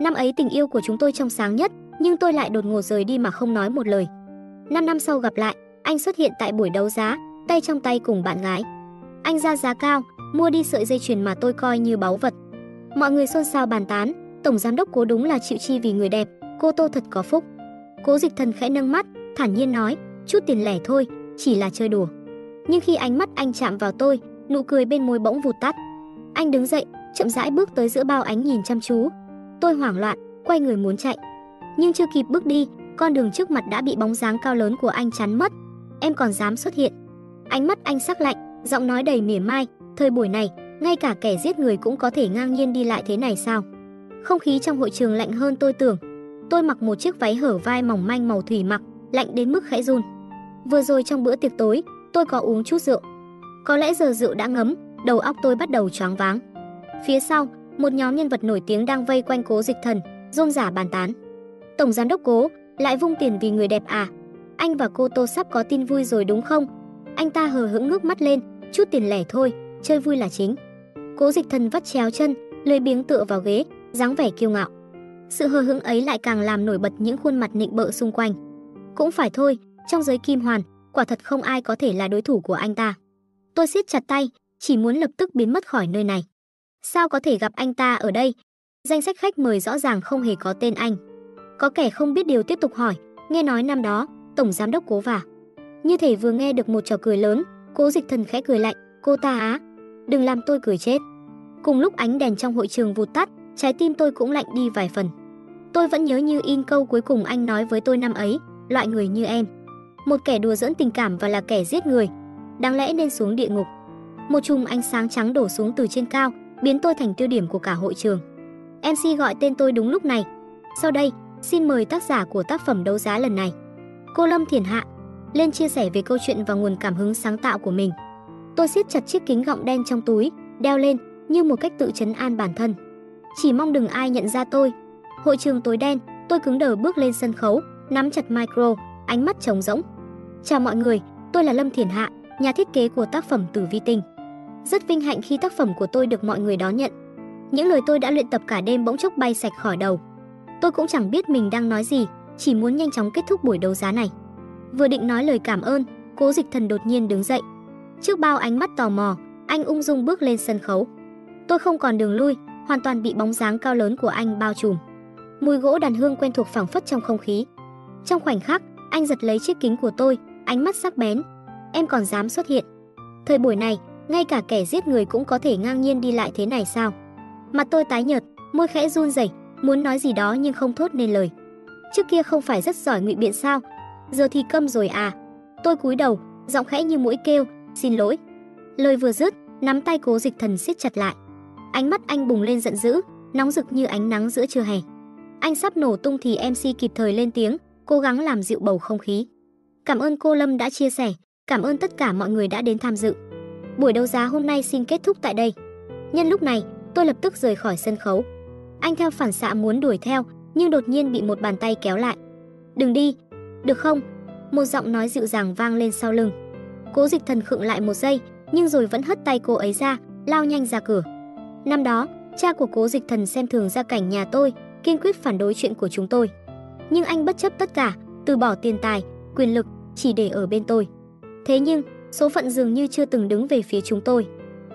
Năm ấy tình yêu của chúng tôi trong sáng nhất, nhưng tôi lại đột ngột rời đi mà không nói một lời. Năm năm sau gặp lại, anh xuất hiện tại buổi đấu giá, tay trong tay cùng bạn gái. Anh ra giá cao, mua đi sợi dây chuyền mà tôi coi như báu vật. Mọi người xôn xao bàn tán, tổng giám đốc Cố đúng là chịu chi vì người đẹp, cô Tô thật có phúc. Cố Dịch Thần khẽ nâng mắt, thản nhiên nói, chút tiền lẻ thôi, chỉ là chơi đùa. Nhưng khi ánh mắt anh chạm vào tôi, nụ cười bên môi bỗng vụt tắt. Anh đứng dậy, chậm rãi bước tới giữa bao ánh nhìn chăm chú. Tôi hoảng loạn, quay người muốn chạy. Nhưng chưa kịp bước đi, con đường trước mặt đã bị bóng dáng cao lớn của anh chắn mất. Em còn dám xuất hiện. Ánh mắt anh sắc lạnh, giọng nói đầy mỉa mai, thời buổi này, ngay cả kẻ giết người cũng có thể ngang nhiên đi lại thế này sao? Không khí trong hội trường lạnh hơn tôi tưởng. Tôi mặc một chiếc váy hở vai mỏng manh màu thủy mặc, lạnh đến mức khẽ run. Vừa rồi trong bữa tiệc tối, tôi có uống chút rượu. Có lẽ giờ rượu đã ngấm, đầu óc tôi bắt đầu choáng váng. Phía sau, một nhóm nhân vật nổi tiếng đang vây quanh Cố Dịch Thần, rôm giả bàn tán. Tổng giám đốc Cố, lại vung tiền vì người đẹp à? Anh và cô Tô sắp có tin vui rồi đúng không? Anh ta hờ hững ngước mắt lên, chút tiền lẻ thôi, chơi vui là chính. Cố Dịch Thần vắt chéo chân, lười biếng tựa vào ghế, dáng vẻ kiêu ngạo. Sự hờ hững ấy lại càng làm nổi bật những khuôn mặt nịnh bợ xung quanh. Cũng phải thôi, trong giới Kim Hoàn, quả thật không ai có thể là đối thủ của anh ta. Tôi siết chặt tay, chỉ muốn lập tức biến mất khỏi nơi này. Sao có thể gặp anh ta ở đây? Danh sách khách mời rõ ràng không hề có tên anh. Có kẻ không biết điều tiếp tục hỏi, nghe nói năm đó, tổng giám đốc Cố Vả. Như thể vừa nghe được một trò cười lớn, Cố Dịch Thần khẽ cười lạnh, "Cô ta á, đừng làm tôi cười chết." Cùng lúc ánh đèn trong hội trường vụt tắt, trái tim tôi cũng lạnh đi vài phần. Tôi vẫn nhớ như in câu cuối cùng anh nói với tôi năm ấy, loại người như em, một kẻ đùa dẫn tình cảm và là kẻ giết người, đáng lẽ nên xuống địa ngục. Một chùm ánh sáng trắng đổ xuống từ trên cao, biến tôi thành tiêu điểm của cả hội trường. MC gọi tên tôi đúng lúc này. Sau đây, xin mời tác giả của tác phẩm đấu giá lần này. Cô Lâm Thiền Hạ lên chia sẻ về câu chuyện và nguồn cảm hứng sáng tạo của mình. Tôi siết chặt chiếc kính gọng đen trong túi, đeo lên như một cách tự chấn an bản thân. Chỉ mong đừng ai nhận ra tôi. Hội trường tối đen, tôi cứng đờ bước lên sân khấu, nắm chặt micro, ánh mắt trống rỗng. Chào mọi người, tôi là Lâm Thiền Hạ, nhà thiết kế của tác phẩm Tử Vi Tinh. Rất vinh hạnh khi tác phẩm của tôi được mọi người đón nhận. Những lời tôi đã luyện tập cả đêm bỗng chốc bay sạch khỏi đầu. Tôi cũng chẳng biết mình đang nói gì, chỉ muốn nhanh chóng kết thúc buổi đấu giá này. Vừa định nói lời cảm ơn, Cố Dịch Thần đột nhiên đứng dậy. Trước bao ánh mắt tò mò, anh ung dung bước lên sân khấu. Tôi không còn đường lui, hoàn toàn bị bóng dáng cao lớn của anh bao trùm. Mùi gỗ đàn hương quen thuộc phảng phất trong không khí. Trong khoảnh khắc, anh giật lấy chiếc kính của tôi, ánh mắt sắc bén. Em còn dám xuất hiện. Thời buổi này, ngay cả kẻ giết người cũng có thể ngang nhiên đi lại thế này sao? Mặt tôi tái nhợt, môi khẽ run rẩy, muốn nói gì đó nhưng không thốt nên lời. Trước kia không phải rất giỏi ngụy biện sao? Giờ thì câm rồi à? Tôi cúi đầu, giọng khẽ như mũi kêu, "Xin lỗi." Lời vừa dứt, nắm tay Cố Dịch Thần siết chặt lại. Ánh mắt anh bùng lên giận dữ, nóng rực như ánh nắng giữa trưa hè. Anh sắp nổ tung thì MC kịp thời lên tiếng, cố gắng làm dịu bầu không khí. Cảm ơn cô Lâm đã chia sẻ, cảm ơn tất cả mọi người đã đến tham dự. Buổi đấu giá hôm nay xin kết thúc tại đây. Nhân lúc này, tôi lập tức rời khỏi sân khấu. Anh theo phản xạ muốn đuổi theo, nhưng đột nhiên bị một bàn tay kéo lại. "Đừng đi, được không?" Một giọng nói dịu dàng vang lên sau lưng. Cố Dịch Thần khựng lại một giây, nhưng rồi vẫn hất tay cô ấy ra, lao nhanh ra cửa. Năm đó, cha của Cố Dịch Thần xem thường gia cảnh nhà tôi, kiên quyết phản đối chuyện của chúng tôi. Nhưng anh bất chấp tất cả, từ bỏ tiền tài, quyền lực chỉ để ở bên tôi. Thế nhưng, số phận dường như chưa từng đứng về phía chúng tôi.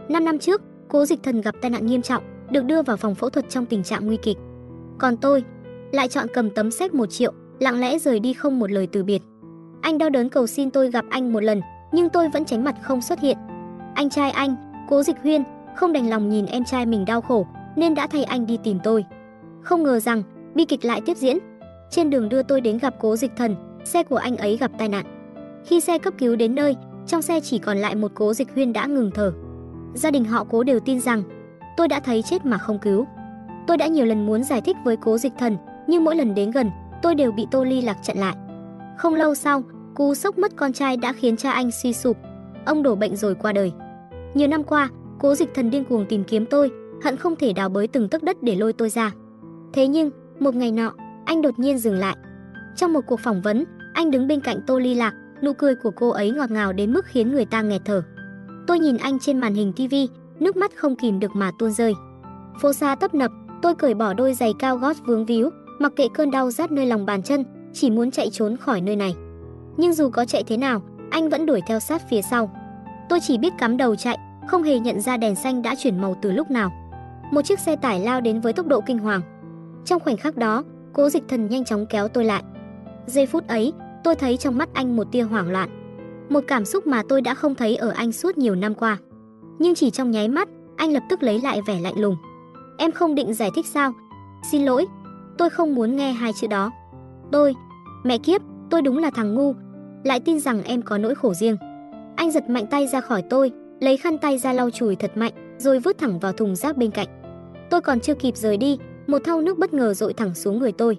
5 năm trước, Cố Dịch Thần gặp tai nạn nghiêm trọng, được đưa vào phòng phẫu thuật trong tình trạng nguy kịch. Còn tôi lại chọn cầm tấm séc 1 triệu, lặng lẽ rời đi không một lời từ biệt. Anh đau đớn cầu xin tôi gặp anh một lần, nhưng tôi vẫn tránh mặt không xuất hiện. Anh trai anh, Cố Dịch Huyên, không đành lòng nhìn em trai mình đau khổ, nên đã thay anh đi tìm tôi. Không ngờ rằng, bi kịch lại tiếp diễn. Trên đường đưa tôi đến gặp Cố Dịch Thần, xe của anh ấy gặp tai nạn. Khi xe cấp cứu đến nơi, trong xe chỉ còn lại một Cố Dịch Huyên đã ngừng thở. Gia đình họ Cố đều tin rằng tôi đã thấy chết mà không cứu. Tôi đã nhiều lần muốn giải thích với Cố Dịch Thần, nhưng mỗi lần đến gần, tôi đều bị Tô Ly Lạc chặn lại. Không lâu sau, cú sốc mất con trai đã khiến cha anh suy sụp. Ông đổ bệnh rồi qua đời. Nhiều năm qua, Cố Dịch Thần điên cuồng tìm kiếm tôi, hận không thể đào bới từng tấc đất để lôi tôi ra. Thế nhưng, một ngày nọ, anh đột nhiên dừng lại. Trong một cuộc phỏng vấn, anh đứng bên cạnh Tô Ly Lạc, nụ cười của cô ấy ngọt ngào đến mức khiến người ta nghẹt thở. Tôi nhìn anh trên màn hình TV, nước mắt không kìm được mà tuôn rơi. Phố xa tấp nập, Tôi cởi bỏ đôi giày cao gót vướng víu, mặc kệ cơn đau rát nơi lòng bàn chân, chỉ muốn chạy trốn khỏi nơi này. Nhưng dù có chạy thế nào, anh vẫn đuổi theo sát phía sau. Tôi chỉ biết cắm đầu chạy, không hề nhận ra đèn xanh đã chuyển màu từ lúc nào. Một chiếc xe tải lao đến với tốc độ kinh hoàng. Trong khoảnh khắc đó, Cố Dịch Thần nhanh chóng kéo tôi lại. Giây phút ấy, tôi thấy trong mắt anh một tia hoảng loạn. Một cảm xúc mà tôi đã không thấy ở anh suốt nhiều năm qua. Nhưng chỉ trong nháy mắt, anh lập tức lấy lại vẻ lạnh lùng. Em không định giải thích sao? Xin lỗi, tôi không muốn nghe hai chữ đó. Tôi, mẹ kiếp, tôi đúng là thằng ngu, lại tin rằng em có nỗi khổ riêng. Anh giật mạnh tay ra khỏi tôi, lấy khăn tay ra lau chùi thật mạnh, rồi vứt thẳng vào thùng rác bên cạnh. Tôi còn chưa kịp rời đi, một thau nước bất ngờ dội thẳng xuống người tôi.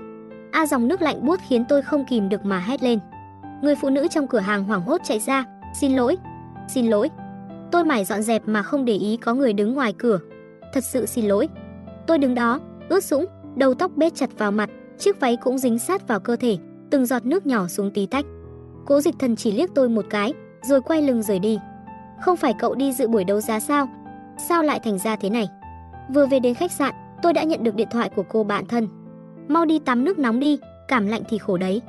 A dòng nước lạnh buốt khiến tôi không kìm được mà hét lên. Người phụ nữ trong cửa hàng hoảng hốt chạy ra, "Xin lỗi, xin lỗi." Tôi mải dọn dẹp mà không để ý có người đứng ngoài cửa. "Thật sự xin lỗi." Tôi đứng đó, ướt sũng, đầu tóc bết chặt vào mặt, chiếc váy cũng dính sát vào cơ thể, từng giọt nước nhỏ xuống tí tách. Cố Dịch Thần chỉ liếc tôi một cái, rồi quay lưng rời đi. Không phải cậu đi dự buổi đấu giá sao? Sao lại thành ra thế này? Vừa về đến khách sạn, tôi đã nhận được điện thoại của cô bạn thân. Mau đi tắm nước nóng đi, cảm lạnh thì khổ đấy.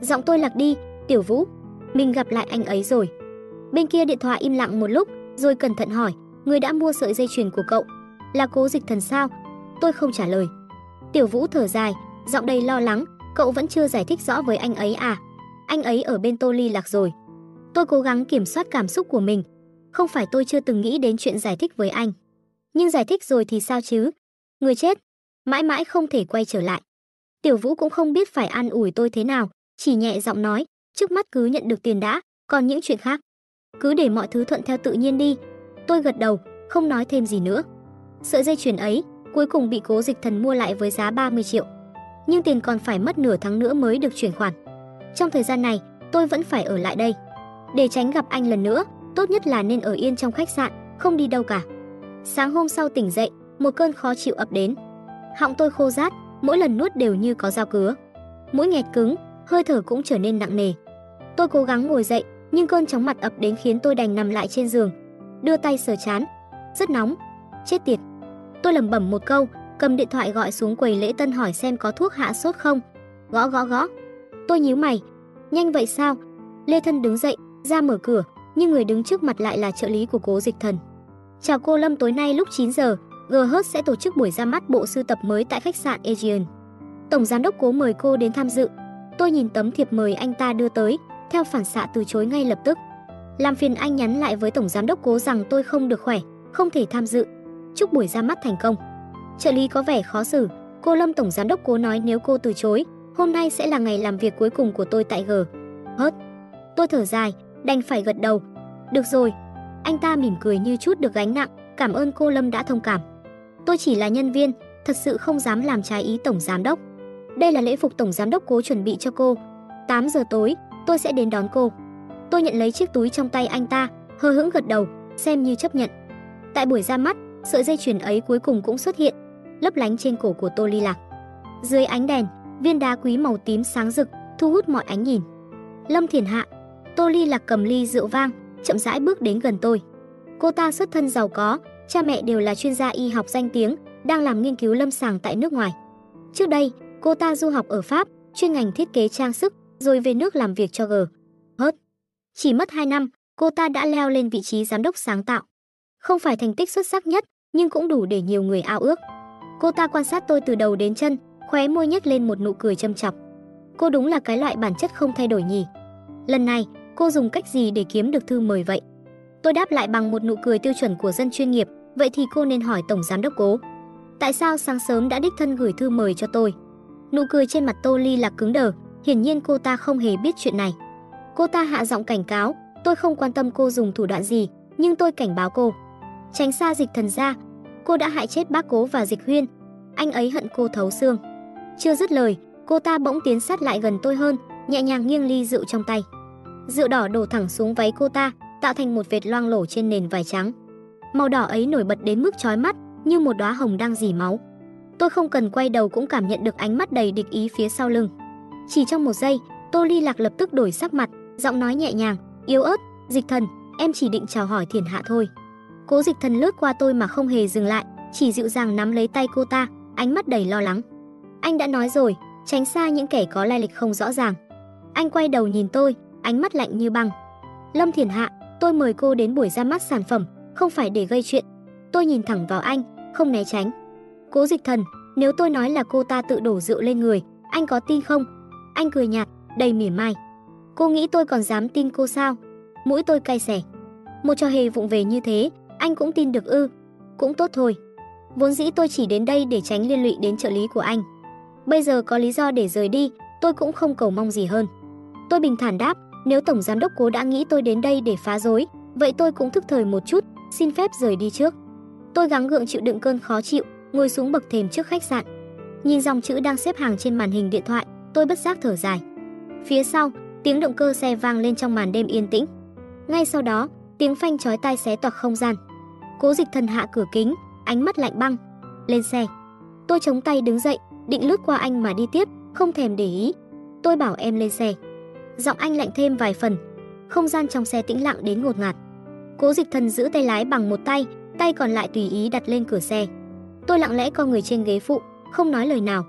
Giọng tôi lạc đi, Tiểu Vũ, mình gặp lại anh ấy rồi. Bên kia điện thoại im lặng một lúc, rồi cẩn thận hỏi, người đã mua sợi dây chuyền của cậu, là cố dịch thần sao? Tôi không trả lời. Tiểu Vũ thở dài, giọng đầy lo lắng, cậu vẫn chưa giải thích rõ với anh ấy à? Anh ấy ở bên Tô Ly Lạc rồi. Tôi cố gắng kiểm soát cảm xúc của mình. Không phải tôi chưa từng nghĩ đến chuyện giải thích với anh. Nhưng giải thích rồi thì sao chứ? Người chết, mãi mãi không thể quay trở lại. Tiểu Vũ cũng không biết phải an ủi tôi thế nào, chỉ nhẹ giọng nói, trước mắt cứ nhận được tiền đã, còn những chuyện khác, cứ để mọi thứ thuận theo tự nhiên đi. Tôi gật đầu, không nói thêm gì nữa. Sợi dây chuyền ấy cuối cùng bị Cố Dịch Thần mua lại với giá 30 triệu. Nhưng tiền còn phải mất nửa tháng nữa mới được chuyển khoản. Trong thời gian này, tôi vẫn phải ở lại đây. Để tránh gặp anh lần nữa, tốt nhất là nên ở yên trong khách sạn, không đi đâu cả. Sáng hôm sau tỉnh dậy, một cơn khó chịu ập đến. Họng tôi khô rát, mỗi lần nuốt đều như có dao cứa. Mũi nghẹt cứng, hơi thở cũng trở nên nặng nề. Tôi cố gắng ngồi dậy, nhưng cơn chóng mặt ập đến khiến tôi đành nằm lại trên giường, đưa tay sờ chán. Rất nóng. Chết tiệt. Tôi lẩm bẩm một câu, cầm điện thoại gọi xuống quầy lễ tân hỏi xem có thuốc hạ sốt không. Gõ gõ gõ. Tôi nhíu mày. Nhanh vậy sao? Lê Thân đứng dậy, ra mở cửa, nhưng người đứng trước mặt lại là trợ lý của Cố Dịch Thần. Chào cô Lâm, tối nay lúc 9 giờ, GH sẽ tổ chức buổi ra mắt bộ sưu tập mới tại khách sạn Aegean. Tổng giám đốc Cố mời cô đến tham dự. Tôi nhìn tấm thiệp mời anh ta đưa tới, theo phản xạ từ chối ngay lập tức. Làm phiền anh nhắn lại với tổng giám đốc Cố rằng tôi không được khỏe, không thể tham dự. Chúc buổi ra mắt thành công. Trợ lý có vẻ khó xử, cô Lâm tổng giám đốc Cố nói nếu cô từ chối, hôm nay sẽ là ngày làm việc cuối cùng của tôi tại G. Hớt. Tôi thở dài, đành phải gật đầu. Được rồi. Anh ta mỉm cười như chút được gánh nặng, cảm ơn cô Lâm đã thông cảm. Tôi chỉ là nhân viên, thật sự không dám làm trái ý tổng giám đốc. Đây là lễ phục tổng giám đốc cố chuẩn bị cho cô. 8 giờ tối, tôi sẽ đến đón cô. Tôi nhận lấy chiếc túi trong tay anh ta, hờ hững gật đầu, xem như chấp nhận. Tại buổi ra mắt, sợi dây chuyền ấy cuối cùng cũng xuất hiện, lấp lánh trên cổ của Tô Ly Lạc. Dưới ánh đèn, viên đá quý màu tím sáng rực, thu hút mọi ánh nhìn. Lâm Thiền Hạ, Tô Ly Lạc cầm ly rượu vang, chậm rãi bước đến gần tôi. Cô ta xuất thân giàu có, cha mẹ đều là chuyên gia y học danh tiếng, đang làm nghiên cứu lâm sàng tại nước ngoài. Trước đây, cô ta du học ở Pháp, chuyên ngành thiết kế trang sức, rồi về nước làm việc cho G. Hớt. Chỉ mất 2 năm, cô ta đã leo lên vị trí giám đốc sáng tạo. Không phải thành tích xuất sắc nhất, nhưng cũng đủ để nhiều người ao ước. Cô ta quan sát tôi từ đầu đến chân, khóe môi nhếch lên một nụ cười châm chọc. Cô đúng là cái loại bản chất không thay đổi nhỉ. Lần này, cô dùng cách gì để kiếm được thư mời vậy? Tôi đáp lại bằng một nụ cười tiêu chuẩn của dân chuyên nghiệp, vậy thì cô nên hỏi tổng giám đốc Cố. Tại sao sáng sớm đã đích thân gửi thư mời cho tôi? Nụ cười trên mặt Tô Ly là cứng đờ, hiển nhiên cô ta không hề biết chuyện này. Cô ta hạ giọng cảnh cáo, tôi không quan tâm cô dùng thủ đoạn gì, nhưng tôi cảnh báo cô. Tránh xa dịch thần ra, cô đã hại chết bác cố và dịch huyên. Anh ấy hận cô thấu xương. Chưa dứt lời, cô ta bỗng tiến sát lại gần tôi hơn, nhẹ nhàng nghiêng ly rượu trong tay. Rượu đỏ đổ thẳng xuống váy cô ta, tạo thành một vệt loang lổ trên nền vải trắng. Màu đỏ ấy nổi bật đến mức chói mắt, như một đóa hồng đang dì máu. Tôi không cần quay đầu cũng cảm nhận được ánh mắt đầy địch ý phía sau lưng. Chỉ trong một giây, Tô Ly Lạc lập tức đổi sắc mặt, giọng nói nhẹ nhàng, yếu ớt, "Dịch Thần, em chỉ định chào hỏi Thiền Hạ thôi." Cố Dịch Thần lướt qua tôi mà không hề dừng lại, chỉ dịu dàng nắm lấy tay cô ta, ánh mắt đầy lo lắng. Anh đã nói rồi, tránh xa những kẻ có lai lịch không rõ ràng. Anh quay đầu nhìn tôi, ánh mắt lạnh như băng. Lâm Thiền Hạ, tôi mời cô đến buổi ra mắt sản phẩm, không phải để gây chuyện. Tôi nhìn thẳng vào anh, không né tránh. Cố dịch thần, nếu tôi nói là cô ta tự đổ rượu lên người, anh có tin không? Anh cười nhạt, đầy mỉa mai. Cô nghĩ tôi còn dám tin cô sao? Mũi tôi cay xẻ. Một trò hề vụng về như thế, anh cũng tin được ư? Cũng tốt thôi. Vốn dĩ tôi chỉ đến đây để tránh liên lụy đến trợ lý của anh. Bây giờ có lý do để rời đi, tôi cũng không cầu mong gì hơn. Tôi bình thản đáp, nếu tổng giám đốc cố đã nghĩ tôi đến đây để phá rối, vậy tôi cũng thức thời một chút, xin phép rời đi trước. Tôi gắng gượng chịu đựng cơn khó chịu, ngồi xuống bậc thềm trước khách sạn. Nhìn dòng chữ đang xếp hàng trên màn hình điện thoại, tôi bất giác thở dài. Phía sau, tiếng động cơ xe vang lên trong màn đêm yên tĩnh. Ngay sau đó, tiếng phanh chói tai xé toạc không gian. Cố Dịch Thần hạ cửa kính, ánh mắt lạnh băng. Lên xe. Tôi chống tay đứng dậy, định lướt qua anh mà đi tiếp, không thèm để ý. Tôi bảo em lên xe. Giọng anh lạnh thêm vài phần. Không gian trong xe tĩnh lặng đến ngột ngạt. Cố Dịch Thần giữ tay lái bằng một tay, tay còn lại tùy ý đặt lên cửa xe. Tôi lặng lẽ co người trên ghế phụ, không nói lời nào.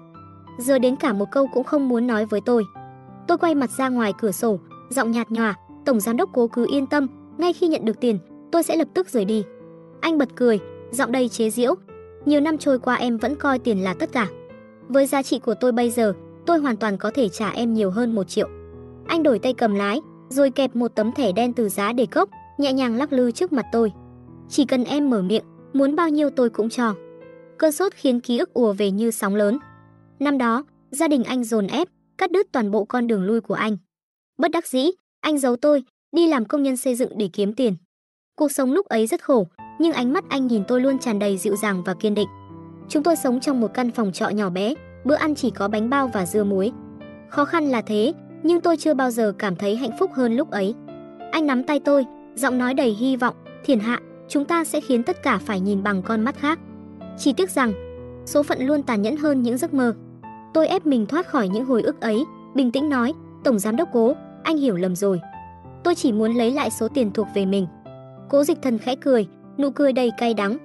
Giờ đến cả một câu cũng không muốn nói với tôi. Tôi quay mặt ra ngoài cửa sổ, giọng nhạt nhòa, "Tổng giám đốc Cố cứ yên tâm, ngay khi nhận được tiền, tôi sẽ lập tức rời đi." Anh bật cười, giọng đầy chế giễu, "Nhiều năm trôi qua em vẫn coi tiền là tất cả. Với giá trị của tôi bây giờ, tôi hoàn toàn có thể trả em nhiều hơn một triệu." Anh đổi tay cầm lái, rồi kẹp một tấm thẻ đen từ giá để cốc, nhẹ nhàng lắc lư trước mặt tôi. Chỉ cần em mở miệng, muốn bao nhiêu tôi cũng cho. Cơn sốt khiến ký ức ùa về như sóng lớn. Năm đó, gia đình anh dồn ép, cắt đứt toàn bộ con đường lui của anh. Bất đắc dĩ, anh giấu tôi, đi làm công nhân xây dựng để kiếm tiền. Cuộc sống lúc ấy rất khổ, nhưng ánh mắt anh nhìn tôi luôn tràn đầy dịu dàng và kiên định. Chúng tôi sống trong một căn phòng trọ nhỏ bé, bữa ăn chỉ có bánh bao và dưa muối. Khó khăn là thế, nhưng tôi chưa bao giờ cảm thấy hạnh phúc hơn lúc ấy. Anh nắm tay tôi, giọng nói đầy hy vọng, "Thiền Hạ, chúng ta sẽ khiến tất cả phải nhìn bằng con mắt khác." Chỉ tiếc rằng, số phận luôn tàn nhẫn hơn những giấc mơ. Tôi ép mình thoát khỏi những hồi ức ấy, bình tĩnh nói, "Tổng giám đốc Cố, anh hiểu lầm rồi. Tôi chỉ muốn lấy lại số tiền thuộc về mình." Cố Dịch Thần khẽ cười, nụ cười đầy cay đắng.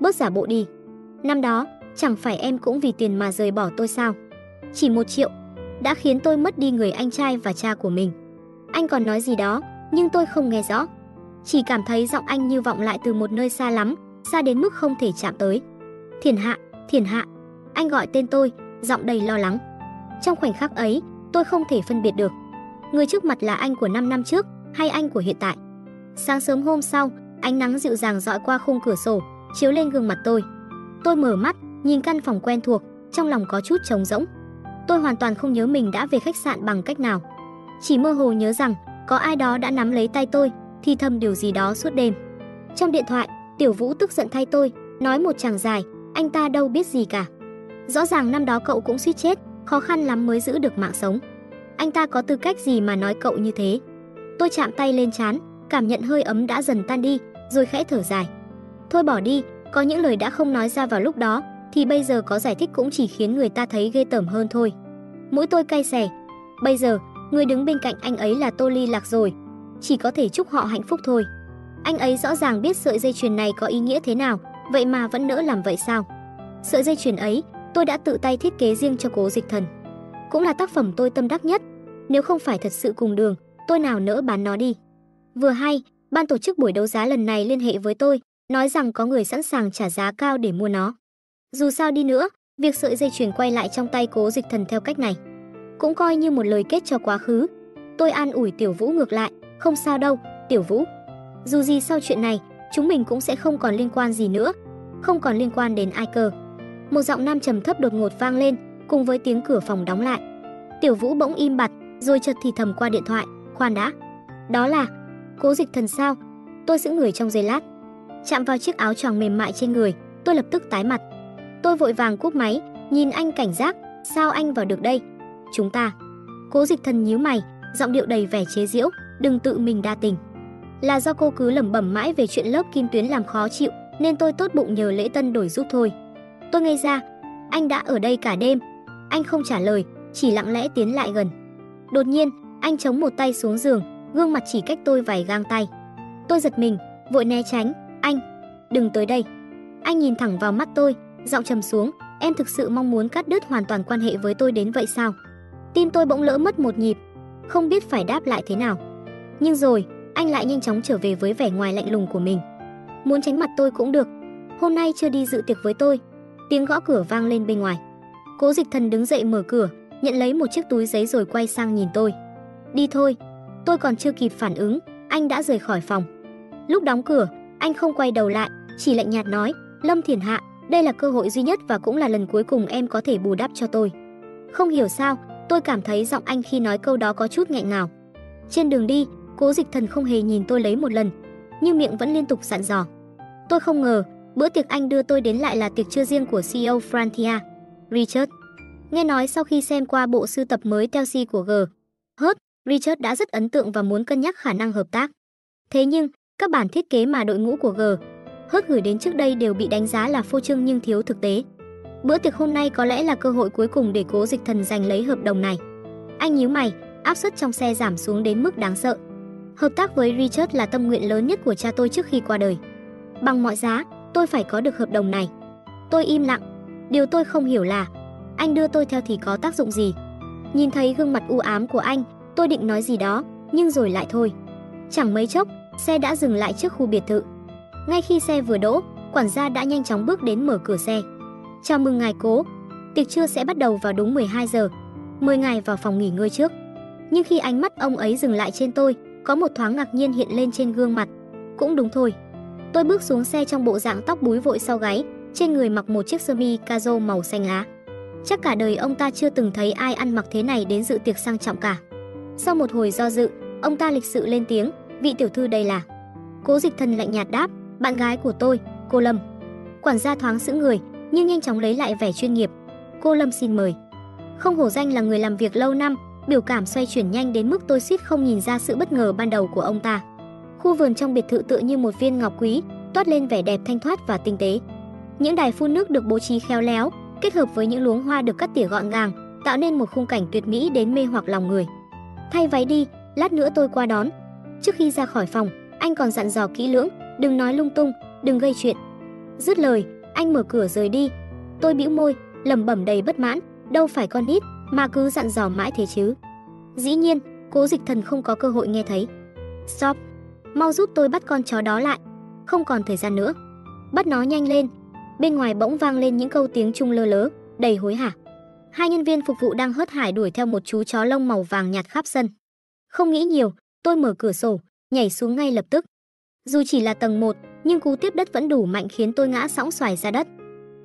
"Bớt giả bộ đi. Năm đó, chẳng phải em cũng vì tiền mà rời bỏ tôi sao? Chỉ một triệu đã khiến tôi mất đi người anh trai và cha của mình." Anh còn nói gì đó, nhưng tôi không nghe rõ. Chỉ cảm thấy giọng anh như vọng lại từ một nơi xa lắm, xa đến mức không thể chạm tới. Thiền Hạ, Thiền Hạ. Anh gọi tên tôi, giọng đầy lo lắng. Trong khoảnh khắc ấy, tôi không thể phân biệt được. Người trước mặt là anh của 5 năm trước hay anh của hiện tại. Sáng sớm hôm sau, ánh nắng dịu dàng dọi qua khung cửa sổ, chiếu lên gương mặt tôi. Tôi mở mắt, nhìn căn phòng quen thuộc, trong lòng có chút trống rỗng. Tôi hoàn toàn không nhớ mình đã về khách sạn bằng cách nào. Chỉ mơ hồ nhớ rằng có ai đó đã nắm lấy tay tôi, thì thầm điều gì đó suốt đêm. Trong điện thoại, Tiểu Vũ tức giận thay tôi, nói một chàng dài, anh ta đâu biết gì cả. Rõ ràng năm đó cậu cũng suýt chết, khó khăn lắm mới giữ được mạng sống. Anh ta có tư cách gì mà nói cậu như thế? Tôi chạm tay lên chán, cảm nhận hơi ấm đã dần tan đi, rồi khẽ thở dài. Thôi bỏ đi, có những lời đã không nói ra vào lúc đó, thì bây giờ có giải thích cũng chỉ khiến người ta thấy ghê tởm hơn thôi. Mũi tôi cay xè. Bây giờ, người đứng bên cạnh anh ấy là Tô Ly Lạc rồi, chỉ có thể chúc họ hạnh phúc thôi. Anh ấy rõ ràng biết sợi dây chuyền này có ý nghĩa thế nào, vậy mà vẫn nỡ làm vậy sao? Sợi dây chuyền ấy, tôi đã tự tay thiết kế riêng cho Cố Dịch Thần. Cũng là tác phẩm tôi tâm đắc nhất. Nếu không phải thật sự cùng đường, tôi nào nỡ bán nó đi. Vừa hay, ban tổ chức buổi đấu giá lần này liên hệ với tôi, nói rằng có người sẵn sàng trả giá cao để mua nó. Dù sao đi nữa, việc sợi dây chuyền quay lại trong tay Cố Dịch Thần theo cách này cũng coi như một lời kết cho quá khứ. Tôi an ủi Tiểu Vũ ngược lại, không sao đâu, Tiểu Vũ. Dù gì sau chuyện này, chúng mình cũng sẽ không còn liên quan gì nữa, không còn liên quan đến ai cơ. Một giọng nam trầm thấp đột ngột vang lên, cùng với tiếng cửa phòng đóng lại. Tiểu Vũ bỗng im bặt, rồi chợt thì thầm qua điện thoại, "Khoan đã, đó là Cố Dịch Thần sao?" Tôi giữ người trong giây lát. Chạm vào chiếc áo choàng mềm mại trên người, tôi lập tức tái mặt. Tôi vội vàng cúp máy, nhìn anh cảnh giác, "Sao anh vào được đây?" "Chúng ta." Cố Dịch Thần nhíu mày, giọng điệu đầy vẻ chế giễu, "Đừng tự mình đa tình." Là do cô cứ lẩm bẩm mãi về chuyện lớp kim tuyến làm khó chịu, nên tôi tốt bụng nhờ Lễ Tân đổi giúp thôi. Tôi ngây ra, anh đã ở đây cả đêm. Anh không trả lời, chỉ lặng lẽ tiến lại gần. Đột nhiên, anh chống một tay xuống giường, gương mặt chỉ cách tôi vài gang tay. Tôi giật mình, vội né tránh, "Anh, đừng tới đây." Anh nhìn thẳng vào mắt tôi, giọng trầm xuống, em thực sự mong muốn cắt đứt hoàn toàn quan hệ với tôi đến vậy sao? Tim tôi bỗng lỡ mất một nhịp, không biết phải đáp lại thế nào. Nhưng rồi, anh lại nhanh chóng trở về với vẻ ngoài lạnh lùng của mình. Muốn tránh mặt tôi cũng được. Hôm nay chưa đi dự tiệc với tôi. Tiếng gõ cửa vang lên bên ngoài. Cố Dịch Thần đứng dậy mở cửa, nhận lấy một chiếc túi giấy rồi quay sang nhìn tôi. Đi thôi. Tôi còn chưa kịp phản ứng, anh đã rời khỏi phòng. Lúc đóng cửa, anh không quay đầu lại, chỉ lạnh nhạt nói, Lâm Thiền Hạ, đây là cơ hội duy nhất và cũng là lần cuối cùng em có thể bù đắp cho tôi. Không hiểu sao, tôi cảm thấy giọng anh khi nói câu đó có chút nghẹn ngào. Trên đường đi, Cố Dịch Thần không hề nhìn tôi lấy một lần, nhưng miệng vẫn liên tục dặn dò. Tôi không ngờ, bữa tiệc anh đưa tôi đến lại là tiệc trưa riêng của CEO Frantia, Richard. Nghe nói sau khi xem qua bộ sưu tập mới Chelsea của G. Hớt, Richard đã rất ấn tượng và muốn cân nhắc khả năng hợp tác. Thế nhưng, các bản thiết kế mà đội ngũ của G. Hớt gửi đến trước đây đều bị đánh giá là phô trương nhưng thiếu thực tế. Bữa tiệc hôm nay có lẽ là cơ hội cuối cùng để cố dịch thần giành lấy hợp đồng này. Anh nhíu mày, áp suất trong xe giảm xuống đến mức đáng sợ. Hợp tác với Richard là tâm nguyện lớn nhất của cha tôi trước khi qua đời. Bằng mọi giá, tôi phải có được hợp đồng này. Tôi im lặng. Điều tôi không hiểu là anh đưa tôi theo thì có tác dụng gì? Nhìn thấy gương mặt u ám của anh, tôi định nói gì đó, nhưng rồi lại thôi. Chẳng mấy chốc, xe đã dừng lại trước khu biệt thự. Ngay khi xe vừa đỗ, quản gia đã nhanh chóng bước đến mở cửa xe. Chào mừng ngài cố, tiệc trưa sẽ bắt đầu vào đúng 12 giờ. Mời ngài vào phòng nghỉ ngơi trước. Nhưng khi ánh mắt ông ấy dừng lại trên tôi, có một thoáng ngạc nhiên hiện lên trên gương mặt. Cũng đúng thôi. Tôi bước xuống xe trong bộ dạng tóc búi vội sau gáy, trên người mặc một chiếc sơ mi caro màu xanh lá. Chắc cả đời ông ta chưa từng thấy ai ăn mặc thế này đến dự tiệc sang trọng cả. Sau một hồi do dự, ông ta lịch sự lên tiếng, vị tiểu thư đây là. Cố dịch thần lạnh nhạt đáp, bạn gái của tôi, cô Lâm. Quản gia thoáng sững người, nhưng nhanh chóng lấy lại vẻ chuyên nghiệp. Cô Lâm xin mời. Không hổ danh là người làm việc lâu năm, biểu cảm xoay chuyển nhanh đến mức tôi suýt không nhìn ra sự bất ngờ ban đầu của ông ta. Khu vườn trong biệt thự tựa như một viên ngọc quý, toát lên vẻ đẹp thanh thoát và tinh tế. Những đài phun nước được bố trí khéo léo, kết hợp với những luống hoa được cắt tỉa gọn gàng, tạo nên một khung cảnh tuyệt mỹ đến mê hoặc lòng người. Thay váy đi, lát nữa tôi qua đón. Trước khi ra khỏi phòng, anh còn dặn dò kỹ lưỡng, đừng nói lung tung, đừng gây chuyện. Dứt lời, anh mở cửa rời đi. Tôi bĩu môi, lẩm bẩm đầy bất mãn, đâu phải con ít mà cứ dặn dò mãi thế chứ. Dĩ nhiên, Cố Dịch Thần không có cơ hội nghe thấy. Stop, mau giúp tôi bắt con chó đó lại, không còn thời gian nữa. Bắt nó nhanh lên. Bên ngoài bỗng vang lên những câu tiếng trung lơ lớ, đầy hối hả. Hai nhân viên phục vụ đang hớt hải đuổi theo một chú chó lông màu vàng nhạt khắp sân. Không nghĩ nhiều, tôi mở cửa sổ, nhảy xuống ngay lập tức. Dù chỉ là tầng 1, nhưng cú tiếp đất vẫn đủ mạnh khiến tôi ngã sóng xoài ra đất.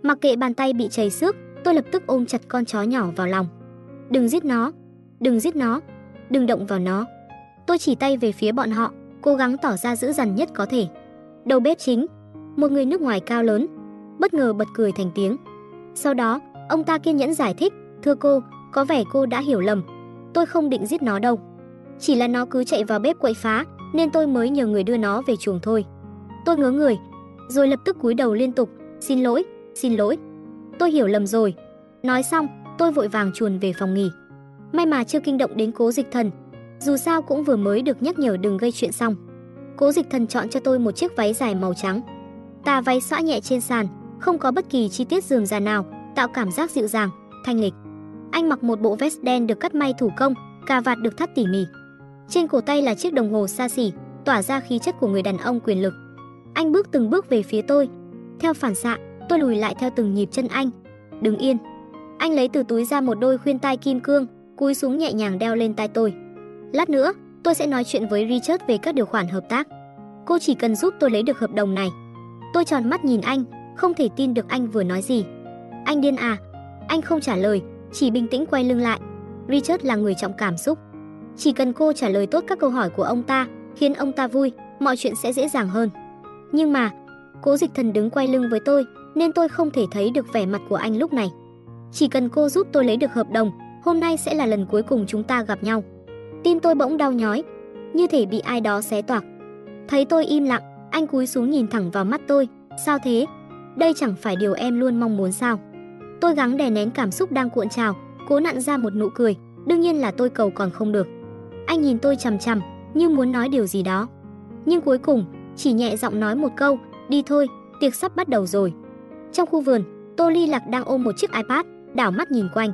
Mặc kệ bàn tay bị chảy xước, tôi lập tức ôm chặt con chó nhỏ vào lòng. Đừng giết nó, đừng giết nó, đừng động vào nó. Tôi chỉ tay về phía bọn họ, cố gắng tỏ ra dữ dằn nhất có thể. Đầu bếp chính, một người nước ngoài cao lớn, bất ngờ bật cười thành tiếng. Sau đó, ông ta kiên nhẫn giải thích, "Thưa cô, có vẻ cô đã hiểu lầm. Tôi không định giết nó đâu. Chỉ là nó cứ chạy vào bếp quậy phá, nên tôi mới nhờ người đưa nó về chuồng thôi." Tôi ngớ người, rồi lập tức cúi đầu liên tục, "Xin lỗi, xin lỗi. Tôi hiểu lầm rồi." Nói xong, tôi vội vàng chuồn về phòng nghỉ. May mà chưa kinh động đến Cố Dịch Thần, dù sao cũng vừa mới được nhắc nhở đừng gây chuyện xong. Cố Dịch Thần chọn cho tôi một chiếc váy dài màu trắng. Tà váy xõa nhẹ trên sàn, không có bất kỳ chi tiết rườm rà nào, tạo cảm giác dịu dàng, thanh lịch. Anh mặc một bộ vest đen được cắt may thủ công, cà vạt được thắt tỉ mỉ. Trên cổ tay là chiếc đồng hồ xa xỉ, tỏa ra khí chất của người đàn ông quyền lực. Anh bước từng bước về phía tôi. Theo phản xạ, tôi lùi lại theo từng nhịp chân anh. Đứng yên. Anh lấy từ túi ra một đôi khuyên tai kim cương, cúi xuống nhẹ nhàng đeo lên tai tôi. Lát nữa, tôi sẽ nói chuyện với Richard về các điều khoản hợp tác. Cô chỉ cần giúp tôi lấy được hợp đồng này. Tôi tròn mắt nhìn anh, không thể tin được anh vừa nói gì. Anh điên à? Anh không trả lời, chỉ bình tĩnh quay lưng lại. Richard là người trọng cảm xúc. Chỉ cần cô trả lời tốt các câu hỏi của ông ta, khiến ông ta vui, mọi chuyện sẽ dễ dàng hơn. Nhưng mà, Cố Dịch Thần đứng quay lưng với tôi, nên tôi không thể thấy được vẻ mặt của anh lúc này. Chỉ cần cô giúp tôi lấy được hợp đồng, hôm nay sẽ là lần cuối cùng chúng ta gặp nhau. Tim tôi bỗng đau nhói, như thể bị ai đó xé toạc. Thấy tôi im lặng, anh cúi xuống nhìn thẳng vào mắt tôi, "Sao thế? Đây chẳng phải điều em luôn mong muốn sao?" Tôi gắng đè nén cảm xúc đang cuộn trào, cố nặn ra một nụ cười, đương nhiên là tôi cầu còn không được. Anh nhìn tôi chằm chằm, như muốn nói điều gì đó. Nhưng cuối cùng, chỉ nhẹ giọng nói một câu, "Đi thôi, tiệc sắp bắt đầu rồi." Trong khu vườn, Tô Ly Lạc đang ôm một chiếc iPad, đảo mắt nhìn quanh.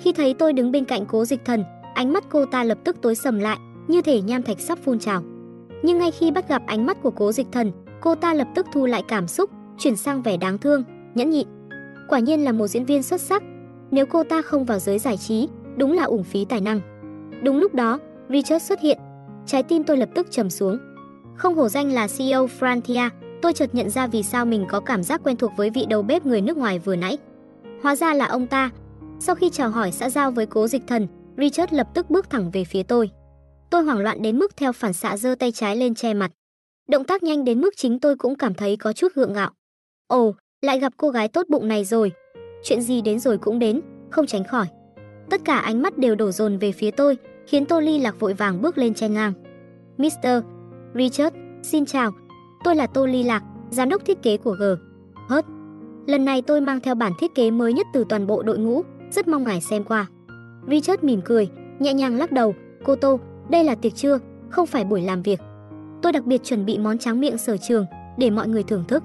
Khi thấy tôi đứng bên cạnh Cố Dịch Thần, ánh mắt cô ta lập tức tối sầm lại, như thể nham thạch sắp phun trào. Nhưng ngay khi bắt gặp ánh mắt của Cố Dịch Thần, cô ta lập tức thu lại cảm xúc, chuyển sang vẻ đáng thương, nhẫn nhịn. Quả nhiên là một diễn viên xuất sắc. Nếu cô ta không vào giới giải trí, đúng là uổng phí tài năng. Đúng lúc đó, Richard xuất hiện. Trái tim tôi lập tức trầm xuống. Không hổ danh là CEO Frantia, tôi chợt nhận ra vì sao mình có cảm giác quen thuộc với vị đầu bếp người nước ngoài vừa nãy. Hóa ra là ông ta. Sau khi chào hỏi xã giao với cố dịch thần, Richard lập tức bước thẳng về phía tôi. Tôi hoảng loạn đến mức theo phản xạ giơ tay trái lên che mặt. Động tác nhanh đến mức chính tôi cũng cảm thấy có chút gượng gạo. Ồ, lại gặp cô gái tốt bụng này rồi. Chuyện gì đến rồi cũng đến, không tránh khỏi. Tất cả ánh mắt đều đổ dồn về phía tôi, khiến Tô Ly Lạc vội vàng bước lên che ngang. Mr. Richard, xin chào. Tôi là Tô Ly Lạc, giám đốc thiết kế của G. Hớt. Lần này tôi mang theo bản thiết kế mới nhất từ toàn bộ đội ngũ, rất mong ngài xem qua. Richard mỉm cười, nhẹ nhàng lắc đầu, cô Tô, đây là tiệc trưa, không phải buổi làm việc. Tôi đặc biệt chuẩn bị món tráng miệng sở trường để mọi người thưởng thức.